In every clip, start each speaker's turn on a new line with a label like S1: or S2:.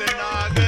S1: Shantinag.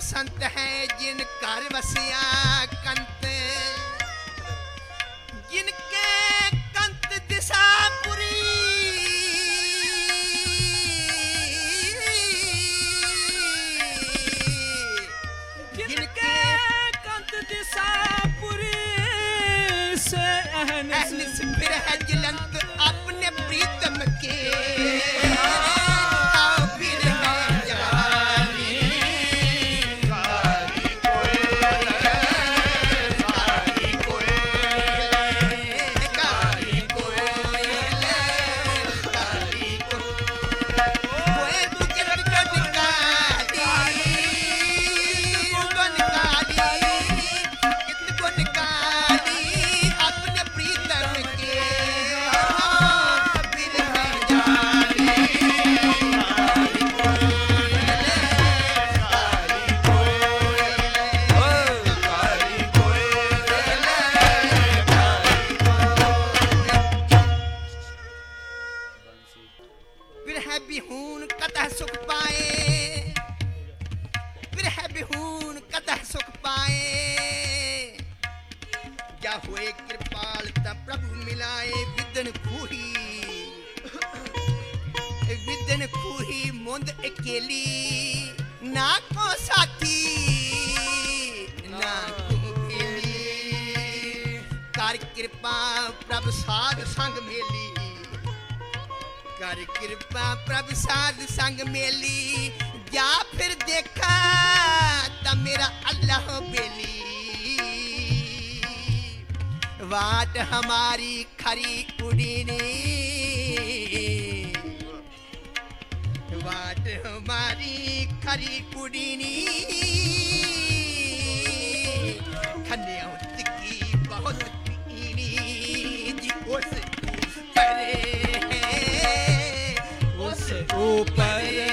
S1: ਸੰਤ ਹੈ ਜਿਨ ਘਰ ਵਸਿਆ ਕੰਤ। ਜਿਨ ਕੇ ਕੰਤ ਦਿਸ਼ਾ ਪੁਰੀ।
S2: ਜਿਨ ਕੇ ਕੰਤ ਦਿਸ਼ਾ ਪੁਰੀ, ਸੇ
S1: ਅਹਨਿਸ ਫਿਰ ਹੈ ਜਲੰਤ ਆਪਣੇ ਪ੍ਰੀਤਮ ਕੇ। ਕਰ ਕਿਰਪਾ ਪ੍ਰਭ ਸਾਧ ਸੰਗ ਮੇਲੀ। ਜਾ ਫਿਰ ਦੇਖਾ ਤਾਂ ਮੇਰਾ ਅੱਲਾਹ ਬੇਲੀ। ਵਾਟ ਹਮਾਰੀ ਖਰੀ ਉਡੀਨੀ ਵਾਟ ਹਮਾਰੀ ਖਰੀ ਕੁੜੀਨੀ ਖੰਡਿਆਂ ਤਿੱਕੀ ਬਹੁਤ ਪੀਣੀ ਜੀ ਉਸ ਪਰੇ Opa, é.